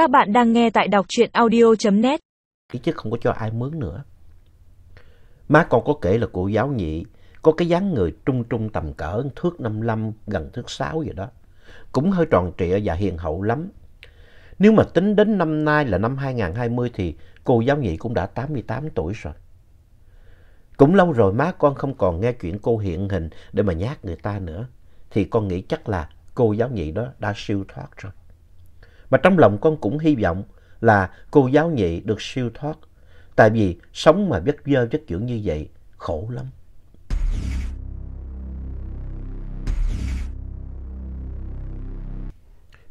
Các bạn đang nghe tại đọc truyện audio.net. Chứ không có cho ai mướn nữa. Má con có kể là cô giáo nhị có cái dáng người trung trung tầm cỡ, thước 55 gần thước 6 vậy đó. Cũng hơi tròn trịa và hiền hậu lắm. Nếu mà tính đến năm nay là năm 2020 thì cô giáo nhị cũng đã 88 tuổi rồi. Cũng lâu rồi má con không còn nghe chuyện cô hiện hình để mà nhát người ta nữa. Thì con nghĩ chắc là cô giáo nhị đó đã siêu thoát rồi. Mà trong lòng con cũng hy vọng là cô giáo nhị được siêu thoát. Tại vì sống mà vất vơ vất dưỡng như vậy khổ lắm.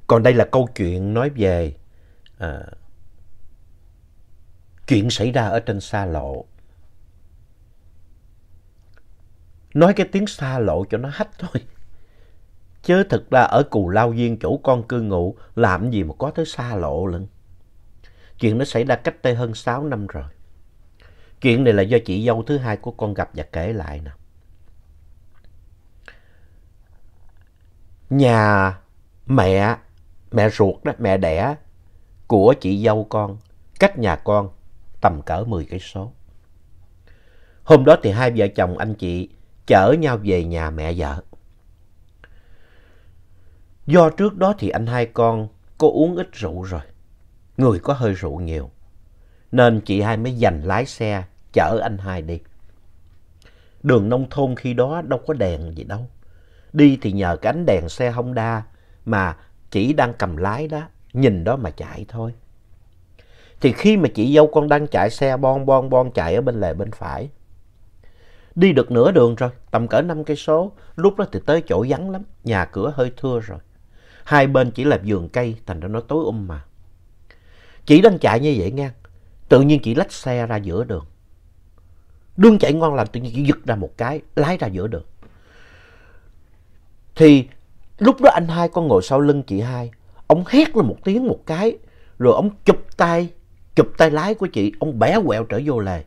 Còn đây là câu chuyện nói về à, chuyện xảy ra ở trên xa lộ. Nói cái tiếng xa lộ cho nó hách thôi. Chứ thực ra ở Cù Lao Viên chỗ con cư ngụ làm gì mà có tới xa lộ lận. Chuyện nó xảy ra cách đây hơn 6 năm rồi. Chuyện này là do chị dâu thứ hai của con gặp và kể lại nè. Nhà mẹ, mẹ ruột đó, mẹ đẻ của chị dâu con, cách nhà con tầm cỡ 10 cây số. Hôm đó thì hai vợ chồng anh chị chở nhau về nhà mẹ vợ. Do trước đó thì anh hai con có uống ít rượu rồi, người có hơi rượu nhiều, nên chị hai mới dành lái xe chở anh hai đi. Đường nông thôn khi đó đâu có đèn gì đâu. Đi thì nhờ cái ánh đèn xe Honda mà chỉ đang cầm lái đó, nhìn đó mà chạy thôi. Thì khi mà chị dâu con đang chạy xe bon bon bon chạy ở bên lề bên phải. Đi được nửa đường rồi, tầm cỡ 5 cây số, lúc đó thì tới chỗ vắng lắm, nhà cửa hơi thưa rồi. Hai bên chỉ là vườn cây, thành ra nó tối um mà. Chị đang chạy như vậy ngang, tự nhiên chị lách xe ra giữa đường. Đương chạy ngon lành tự nhiên chị giật ra một cái, lái ra giữa đường. Thì lúc đó anh hai con ngồi sau lưng chị hai, ông hét lên một tiếng một cái, rồi ông chụp tay, chụp tay lái của chị, ông bẻ quẹo trở vô lề.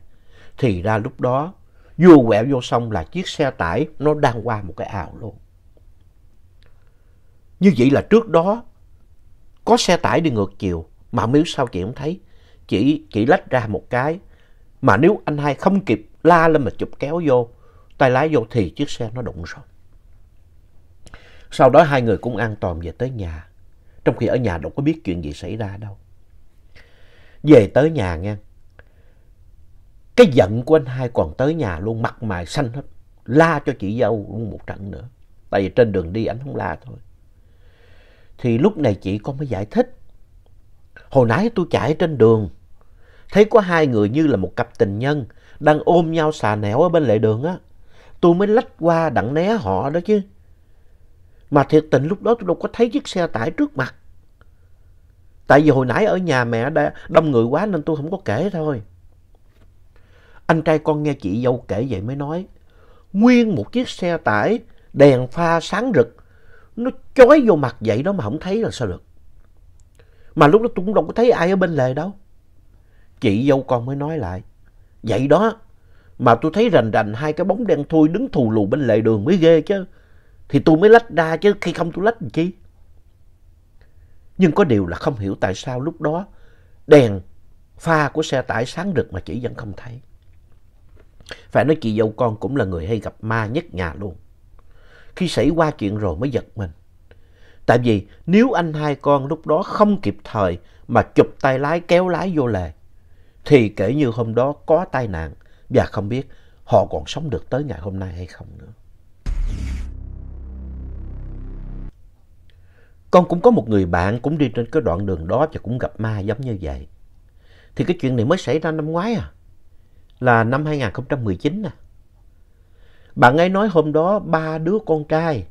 Thì ra lúc đó, vừa quẹo vô xong là chiếc xe tải nó đang qua một cái ào luôn. Như vậy là trước đó có xe tải đi ngược chiều mà nếu sao chị không thấy. chị chị lách ra một cái mà nếu anh hai không kịp la lên mà chụp kéo vô, tay lái vô thì chiếc xe nó đụng rồi. Sau đó hai người cũng an toàn về tới nhà. Trong khi ở nhà đâu có biết chuyện gì xảy ra đâu. Về tới nhà nghe. Cái giận của anh hai còn tới nhà luôn, mặt mày xanh hết. La cho chị dâu luôn một trận nữa. Tại vì trên đường đi anh không la thôi. Thì lúc này chị con mới giải thích. Hồi nãy tôi chạy trên đường. Thấy có hai người như là một cặp tình nhân đang ôm nhau xà nẻo ở bên lề đường á. Tôi mới lách qua đặng né họ đó chứ. Mà thiệt tình lúc đó tôi đâu có thấy chiếc xe tải trước mặt. Tại vì hồi nãy ở nhà mẹ đã đông người quá nên tôi không có kể thôi. Anh trai con nghe chị dâu kể vậy mới nói. Nguyên một chiếc xe tải, đèn pha sáng rực. Nó chói vô mặt vậy đó mà không thấy là sao được. Mà lúc đó tôi cũng đâu có thấy ai ở bên lề đâu. Chị dâu con mới nói lại. Vậy đó. Mà tôi thấy rành rành hai cái bóng đen thui đứng thù lù bên lề đường mới ghê chứ. Thì tôi mới lách ra chứ, khi không tôi lách làm chi. Nhưng có điều là không hiểu tại sao lúc đó đèn pha của xe tải sáng rực mà chị vẫn không thấy. Phải nói chị dâu con cũng là người hay gặp ma nhất nhà luôn. Khi xảy qua chuyện rồi mới giật mình. Tại vì nếu anh hai con lúc đó không kịp thời mà chụp tay lái kéo lái vô lề, thì kể như hôm đó có tai nạn và không biết họ còn sống được tới ngày hôm nay hay không nữa. Con cũng có một người bạn cũng đi trên cái đoạn đường đó và cũng gặp ma giống như vậy. Thì cái chuyện này mới xảy ra năm ngoái à, là năm 2019 à. Bạn ấy nói hôm đó ba đứa con trai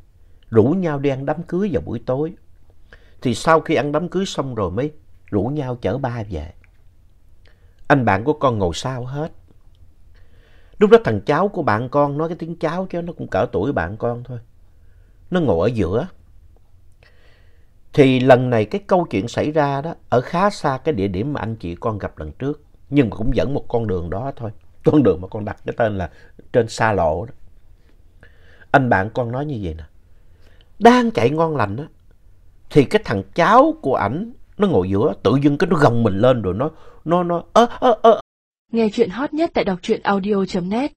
rủ nhau đi ăn đám cưới vào buổi tối. Thì sau khi ăn đám cưới xong rồi mới rủ nhau chở ba về. Anh bạn của con ngồi sau hết. Lúc đó thằng cháu của bạn con nói cái tiếng cháu chứ nó cũng cỡ tuổi bạn con thôi. Nó ngồi ở giữa. Thì lần này cái câu chuyện xảy ra đó, ở khá xa cái địa điểm mà anh chị con gặp lần trước. Nhưng mà cũng dẫn một con đường đó thôi. Con đường mà con đặt cái tên là trên xa lộ đó. Anh bạn con nói như vậy nè. Đang chạy ngon lành á. Thì cái thằng cháu của ảnh nó ngồi giữa, tự dưng cái nó gồng mình lên rồi nó, nó, nó, ơ, ơ, ơ. Nghe chuyện hot nhất tại đọc truyện audio.net